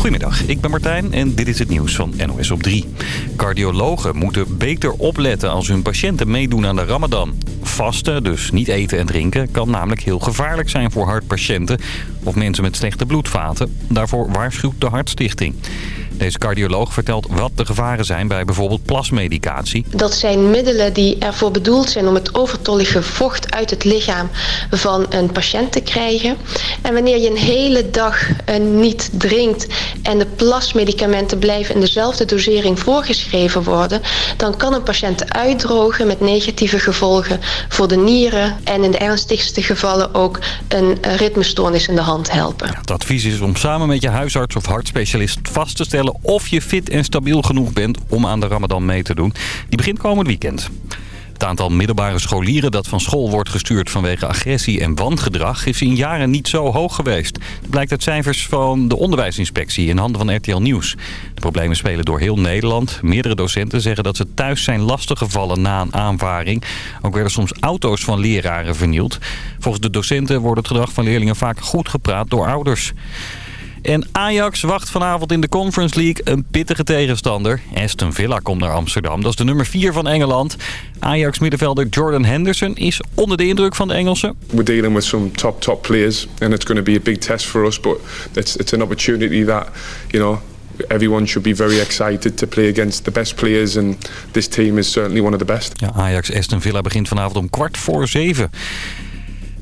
Goedemiddag, ik ben Martijn en dit is het nieuws van NOS op 3. Cardiologen moeten beter opletten als hun patiënten meedoen aan de ramadan. Vasten, dus niet eten en drinken, kan namelijk heel gevaarlijk zijn voor hartpatiënten... of mensen met slechte bloedvaten. Daarvoor waarschuwt de Hartstichting. Deze cardioloog vertelt wat de gevaren zijn bij bijvoorbeeld plasmedicatie. Dat zijn middelen die ervoor bedoeld zijn om het overtollige vocht uit het lichaam van een patiënt te krijgen. En wanneer je een hele dag uh, niet drinkt en de plasmedicamenten blijven in dezelfde dosering voorgeschreven worden, dan kan een patiënt uitdrogen met negatieve gevolgen voor de nieren en in de ernstigste gevallen ook een ritmestoornis in de hand helpen. Het advies is om samen met je huisarts of hartspecialist vast te stellen of je fit en stabiel genoeg bent om aan de ramadan mee te doen. Die begint komend weekend. Het aantal middelbare scholieren dat van school wordt gestuurd vanwege agressie en wangedrag is in jaren niet zo hoog geweest. Dat blijkt uit cijfers van de onderwijsinspectie in handen van RTL Nieuws. De problemen spelen door heel Nederland. Meerdere docenten zeggen dat ze thuis zijn lastiggevallen na een aanvaring. Ook werden soms auto's van leraren vernield. Volgens de docenten wordt het gedrag van leerlingen vaak goed gepraat door ouders. En Ajax wacht vanavond in de Conference League een pittige tegenstander. Aston Villa komt naar Amsterdam. Dat is de nummer 4 van Engeland. Ajax-middenvelder Jordan Henderson is onder de indruk van de Engelsen. We're dealing with some top, top players. And it's going to be a big test for us. But it's, it's an opportunity that, you know, everyone should be very excited to play against the best players. And this team is certainly one of the best. Ja, Ajax-Aston Villa begint vanavond om kwart voor zeven.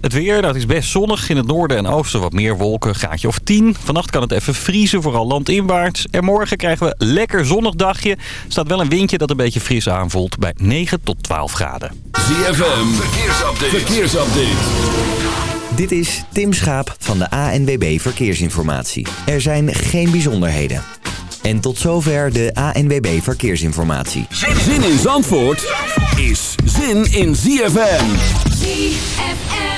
Het weer, dat is best zonnig. In het noorden en oosten wat meer wolken, graadje of 10. Vannacht kan het even vriezen, vooral landinwaarts. En morgen krijgen we lekker zonnig dagje. Er staat wel een windje dat een beetje fris aanvoelt bij 9 tot 12 graden. ZFM, verkeersupdate. verkeersupdate. Dit is Tim Schaap van de ANWB Verkeersinformatie. Er zijn geen bijzonderheden. En tot zover de ANWB Verkeersinformatie. Zin in Zandvoort is zin in ZFM. ZFM.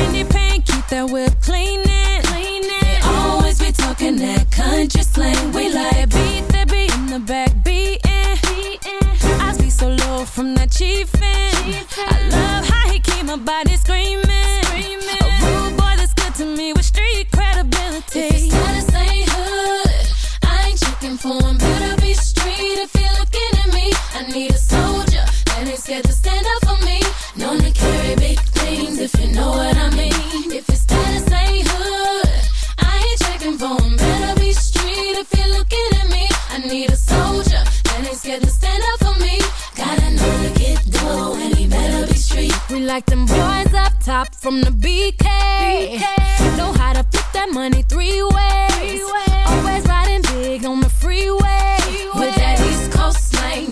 Candy paint, keep that whip cleaning, cleaning. They always be talking that country slang. We like beat that beat in the back beating, beating. I see so low from that chiefin'. I love how he keep my body screaming, screaming. A rude boy that's good to me with street credibility. If his status ain't hood, I ain't checking for him. Better be street if you're looking at me. I need a soldier ain't scared to stand up for me. Known to carry big things if you know what I mean. If his status ain't hood, I ain't checking for him. Better be street if you're looking at me. I need a soldier that ain't scared to stand up for me. Gotta know to get dough and he better be street. We like them boys up top from the BK. Know how to flip that money three ways. Always riding big on the freeway.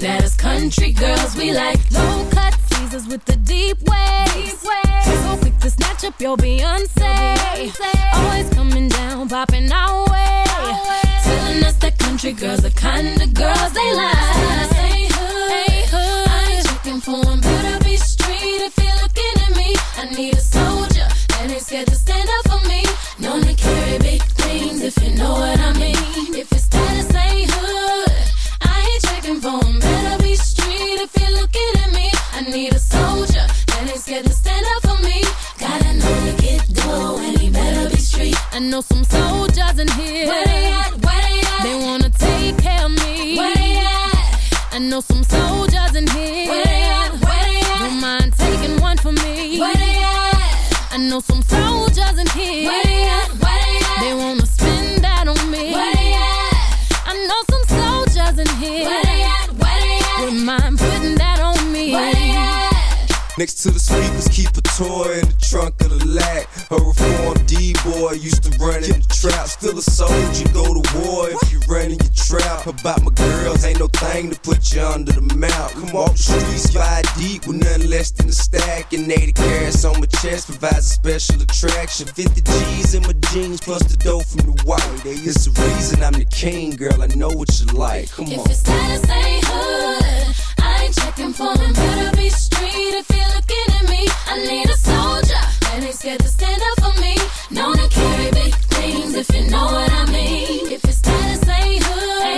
That East Coast slang, that is country girls we like. Low cut teasers with the deep waves. So quick to snatch up your Beyonce. Always coming down, popping our way. Telling us that country girls the kind of girls they like. Ain't hood. I ain't checking for 'em. Better be street if you're looking at me. I need a soldier that ain't scared to stand up for me. Known to carry big things if you know what I mean. If 'em. Better be street if you're looking at me. I need a soldier that ain't scared to stand up for me. Gotta know to get dough and he better be street. I know some soldiers in here. Next to the speakers, keep a toy in the trunk of the Lac. A reformed D-boy used to run in the trap. Still a soldier, go to war if About my girls, ain't no thing to put you under the mount. Come walk the streets, five deep with nothing less than a stack. And 80 carats on my chest provides a special attraction. 50 G's in my jeans, plus the dough from the white. It's the reason I'm the king, girl. I know what you like. Come If on. it's status ain't hood, I ain't checking for them. Better be street if you're looking at me. I need a soldier that ain't scared to stand up for me. Known to carry big things if you know what I mean. If it's status ain't hood,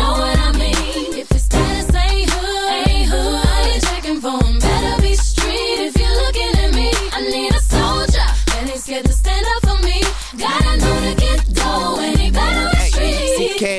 Know what I mean.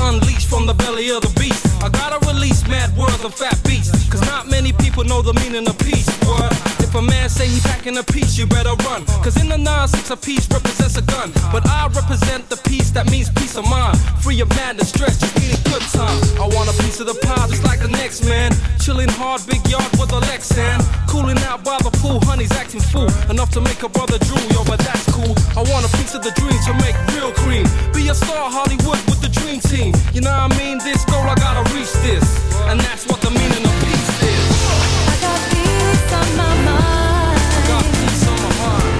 unleash from the belly of the beast. I gotta release mad words of fat beats. Cause not many people know the meaning of peace. What? If a man say he packing a piece, you better run. Cause in the 9-6 a piece represents a gun. But I represent the peace that means peace of mind. Free of madness, stress, just need a good time. I want a piece of the pie just like the next man. Chilling hard, big yard with a Lexan. Cooling out by the pool, honey's acting fool. Enough to make a brother drool, yo, but that's cool. I want a piece of the dream to make real cream. Be a star, Hollywood with the dream team. You know what I mean? This goal, I gotta reach this. And that's what the meaning of peace is. I got peace on my mind. I got peace on my mind.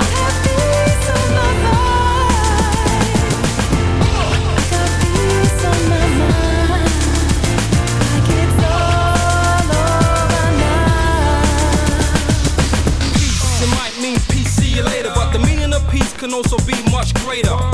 I have peace on my mind. I got peace on my mind. Like it's all over now. Peace, it might mean peace, see you later, but the meaning of peace can also be much greater.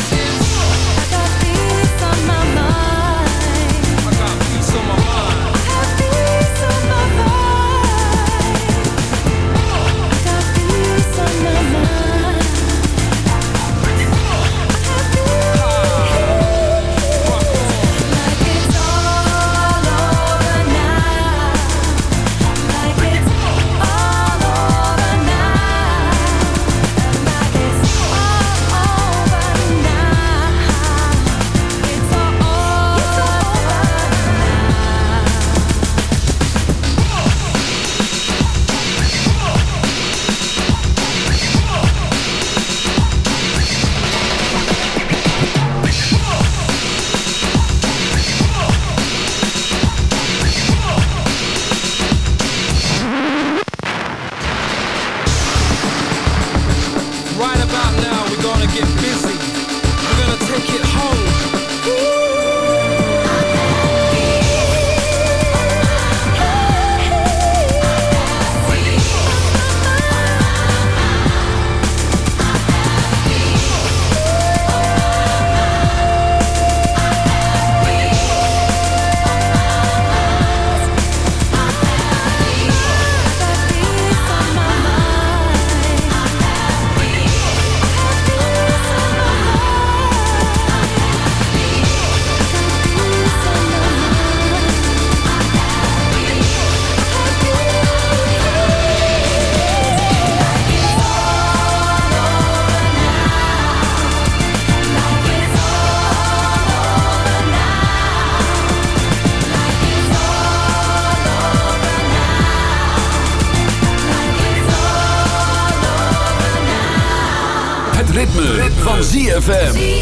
ZFM.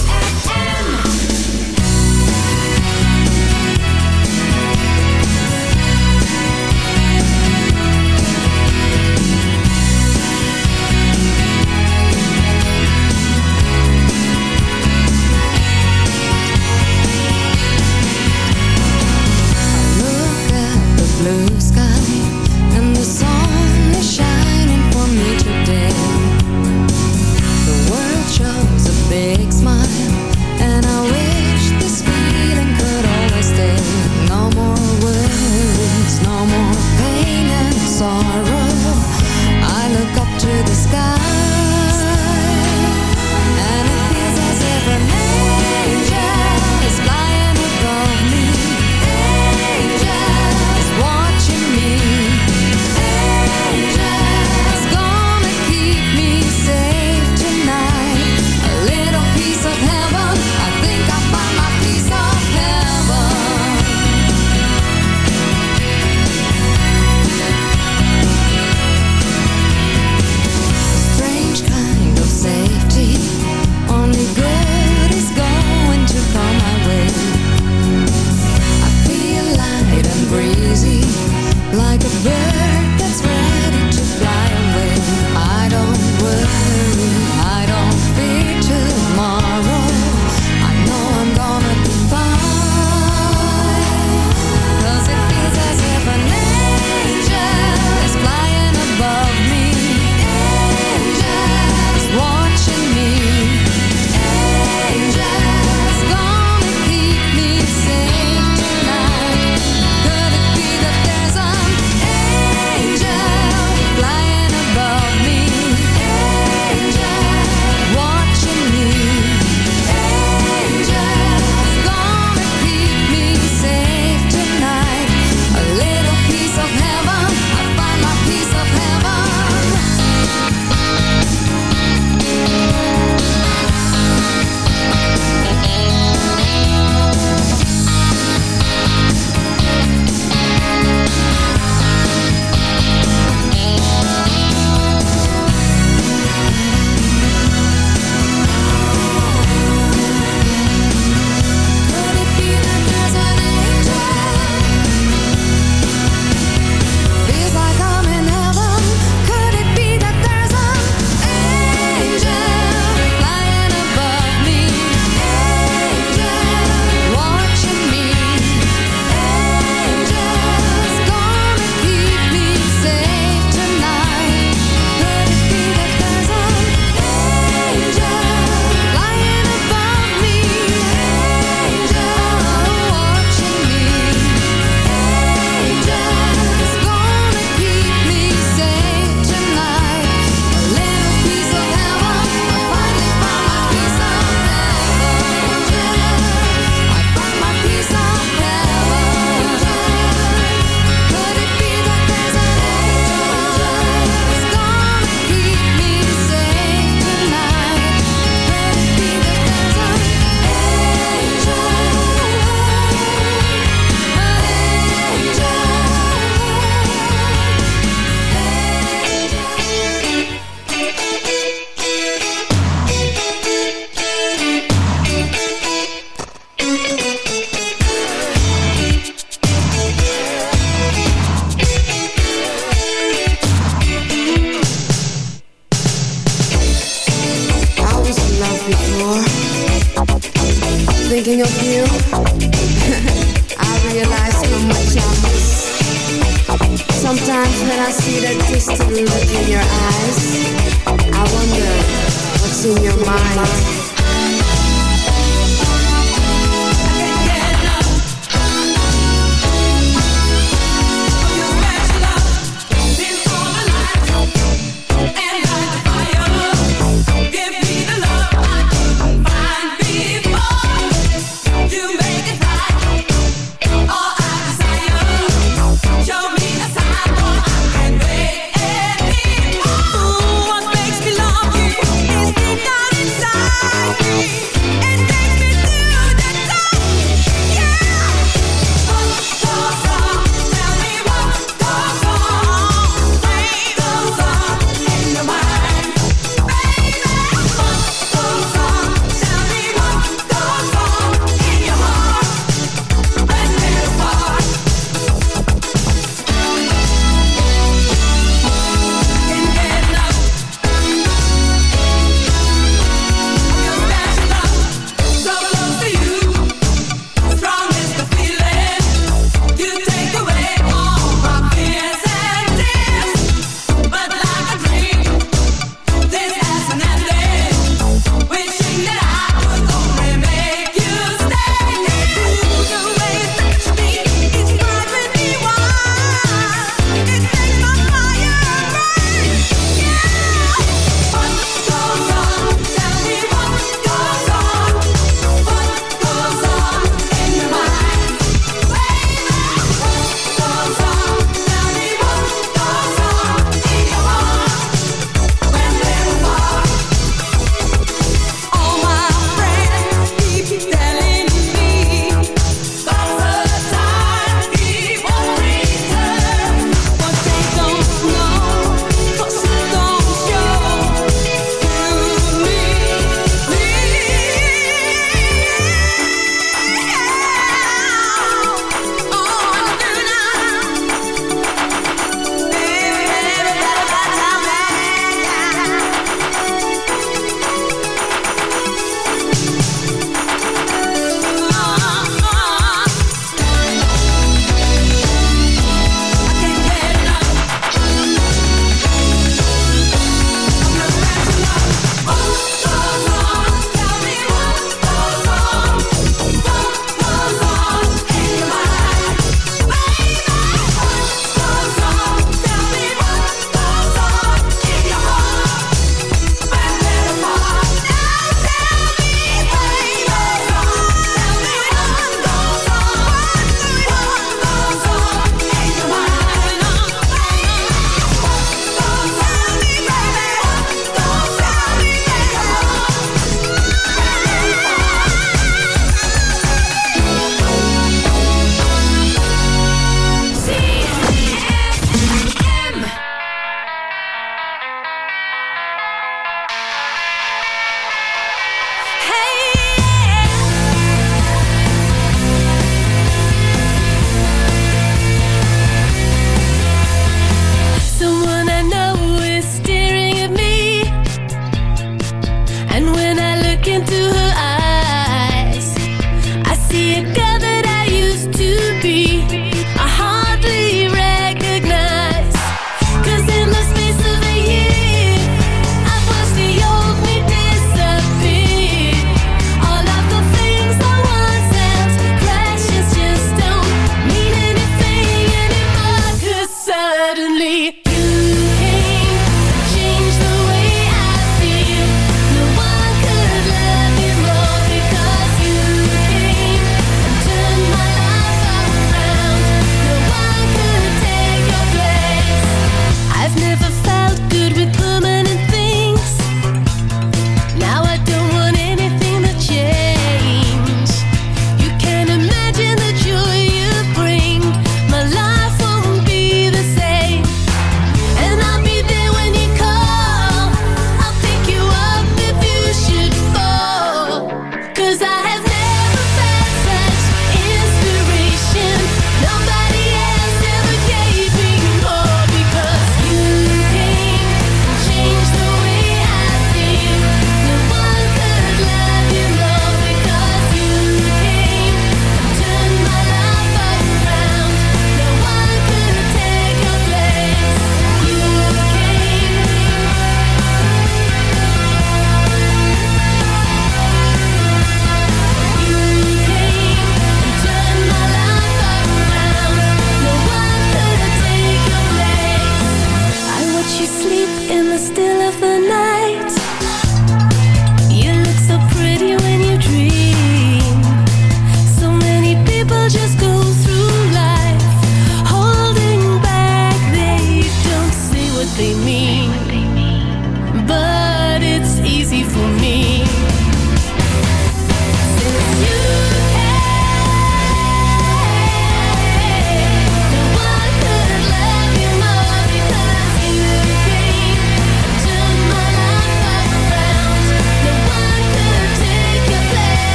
Your mind.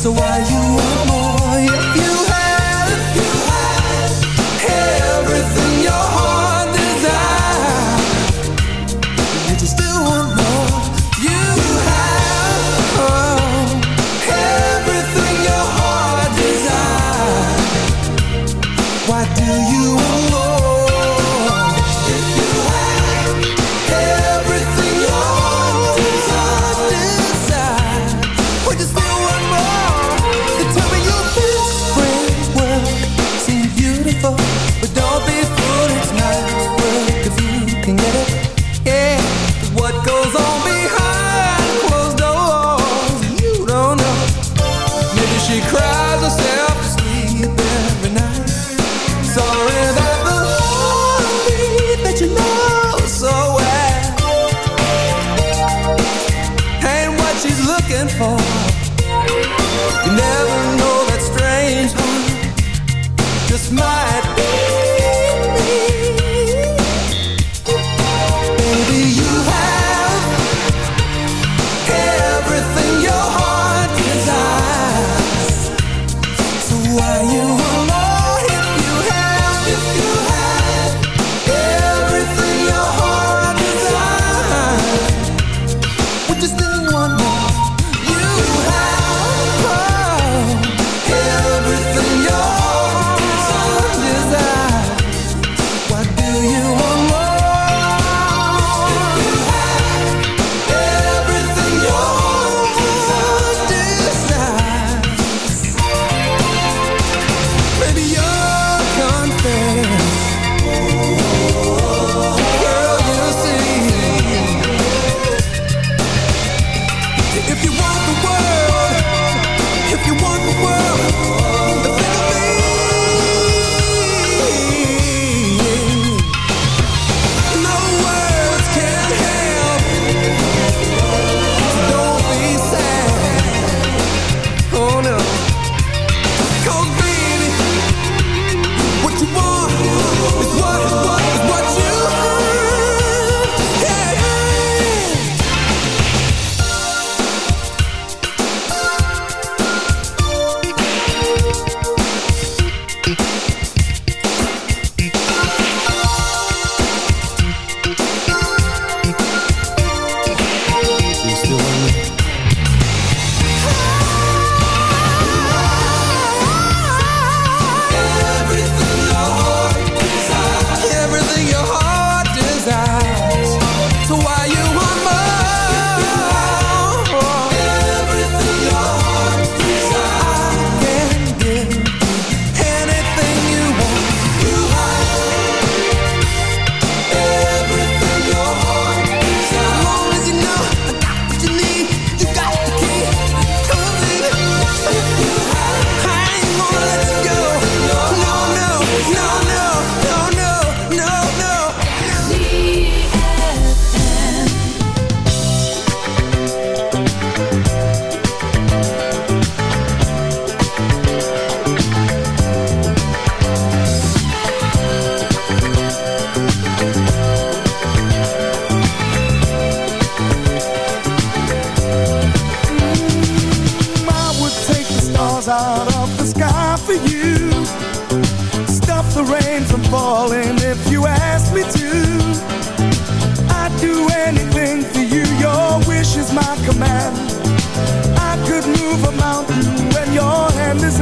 So why you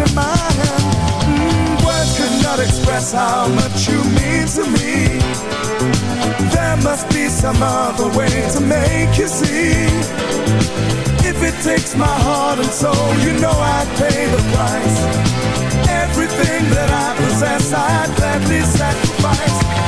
in my hand mm, Words could not express how much you mean to me. There must be some other way to make you see. If it takes my heart and soul, you know I'd pay the price. Everything that I possess, I'd gladly sacrifice.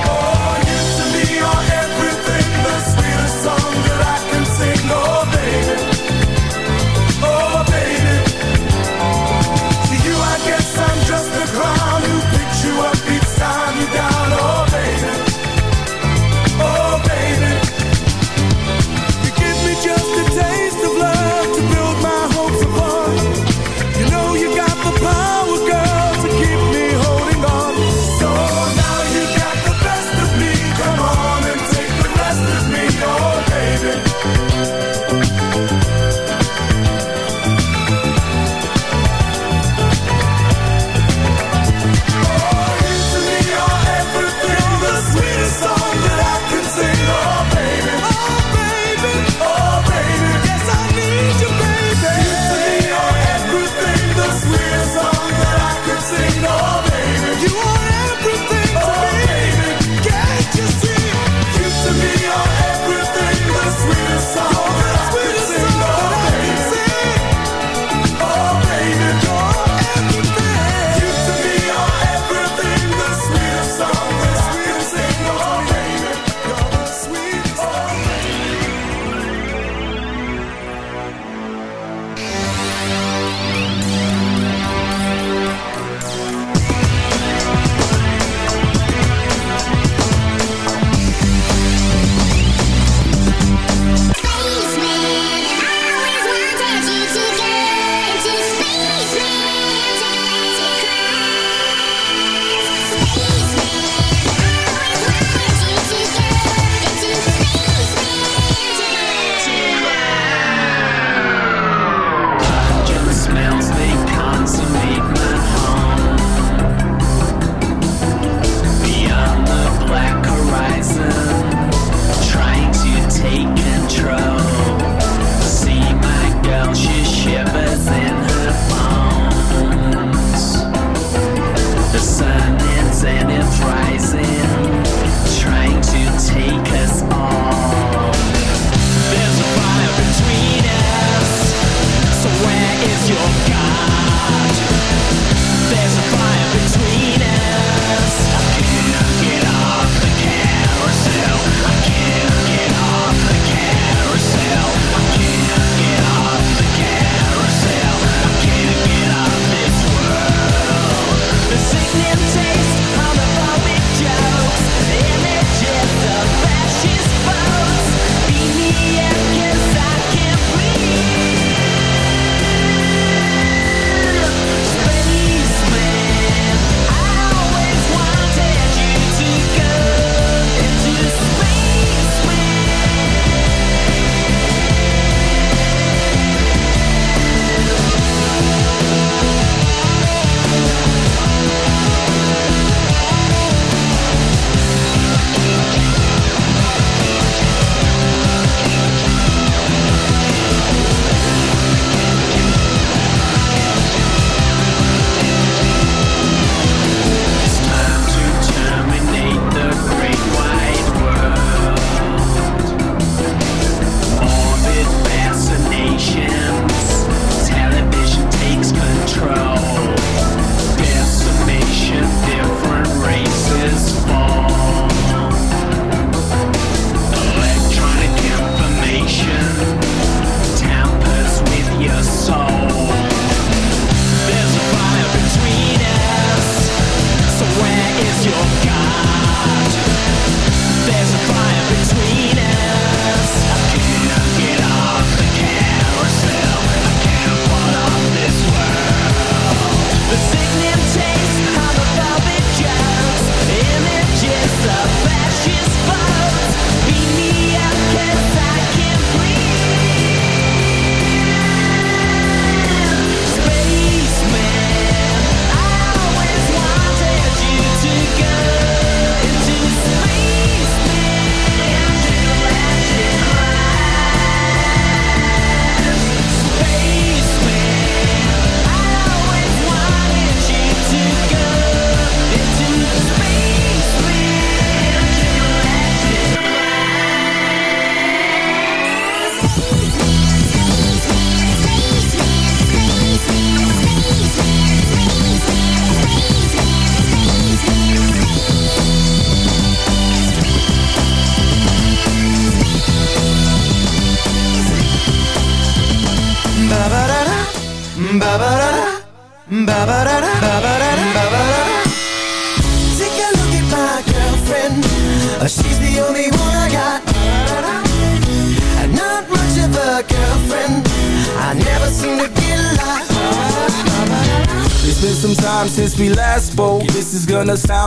control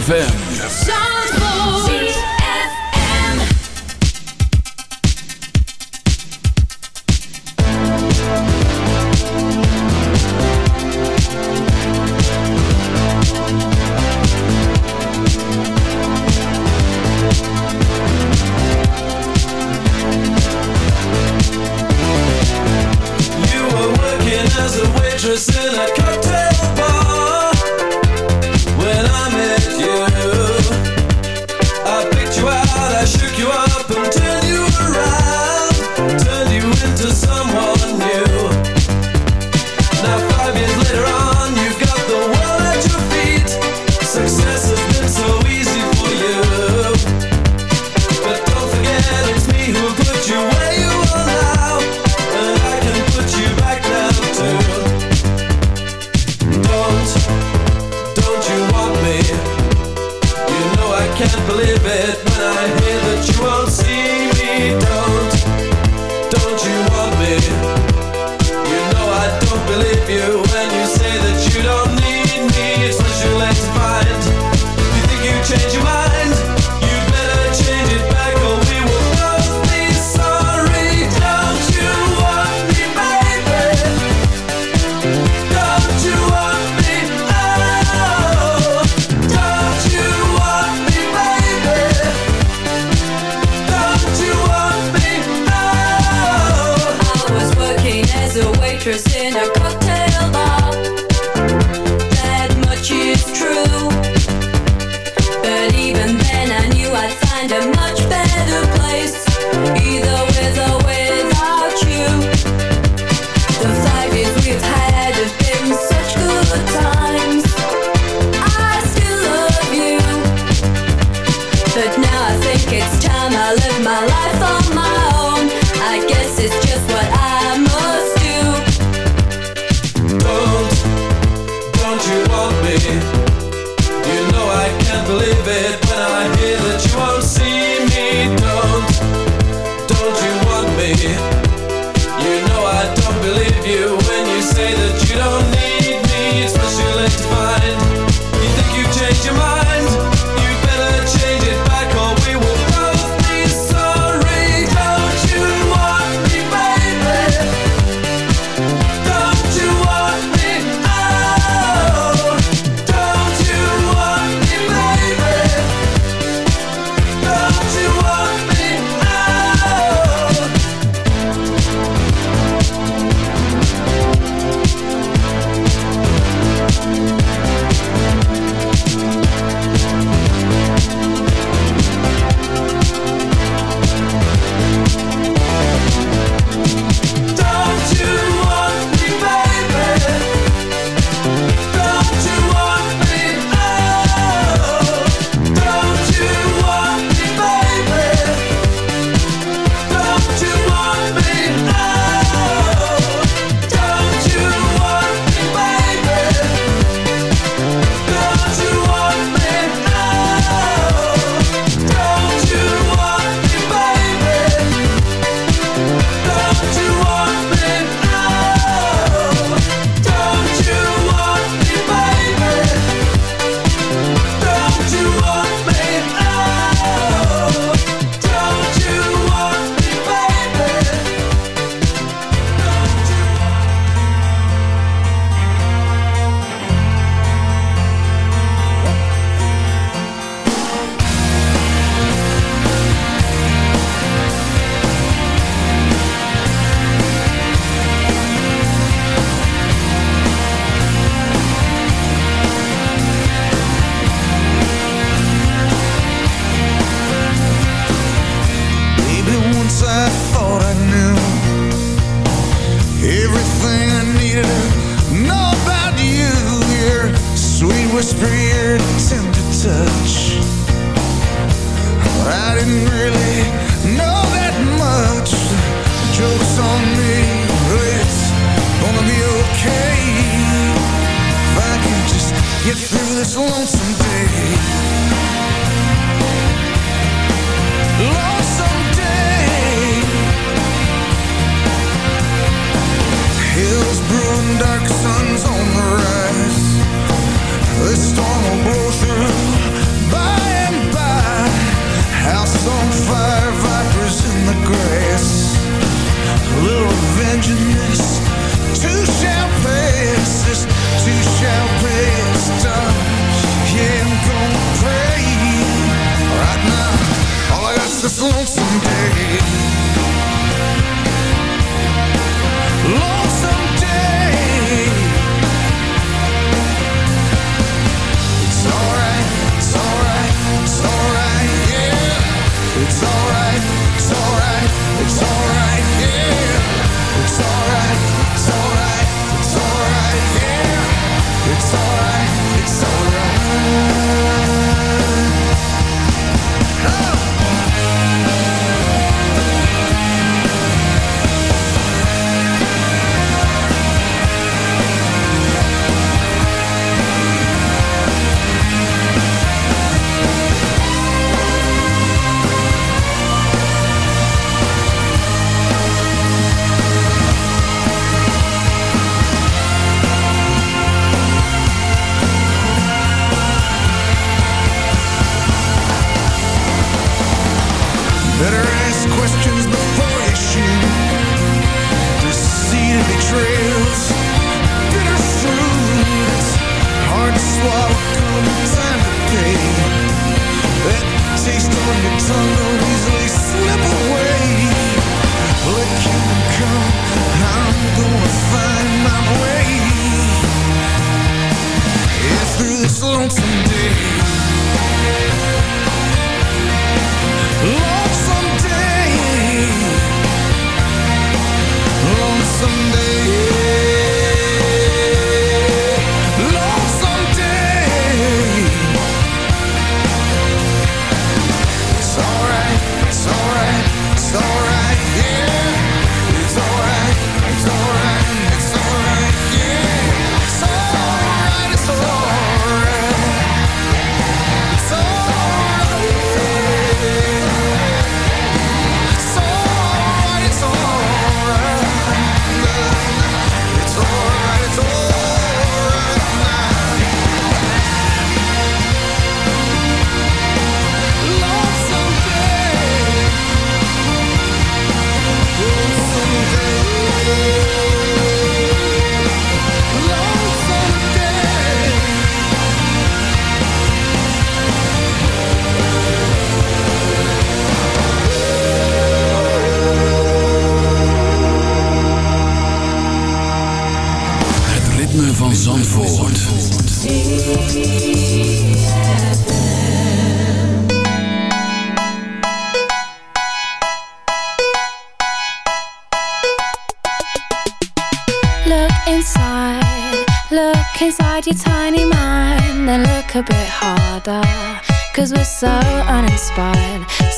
ZFM.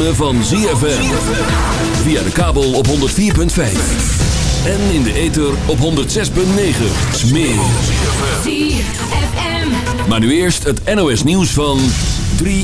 Ritme van ZFM. Via de kabel op 104.5. En in de ether op 106.9. Meer. ZFM. Maar nu eerst het NOS nieuws van 3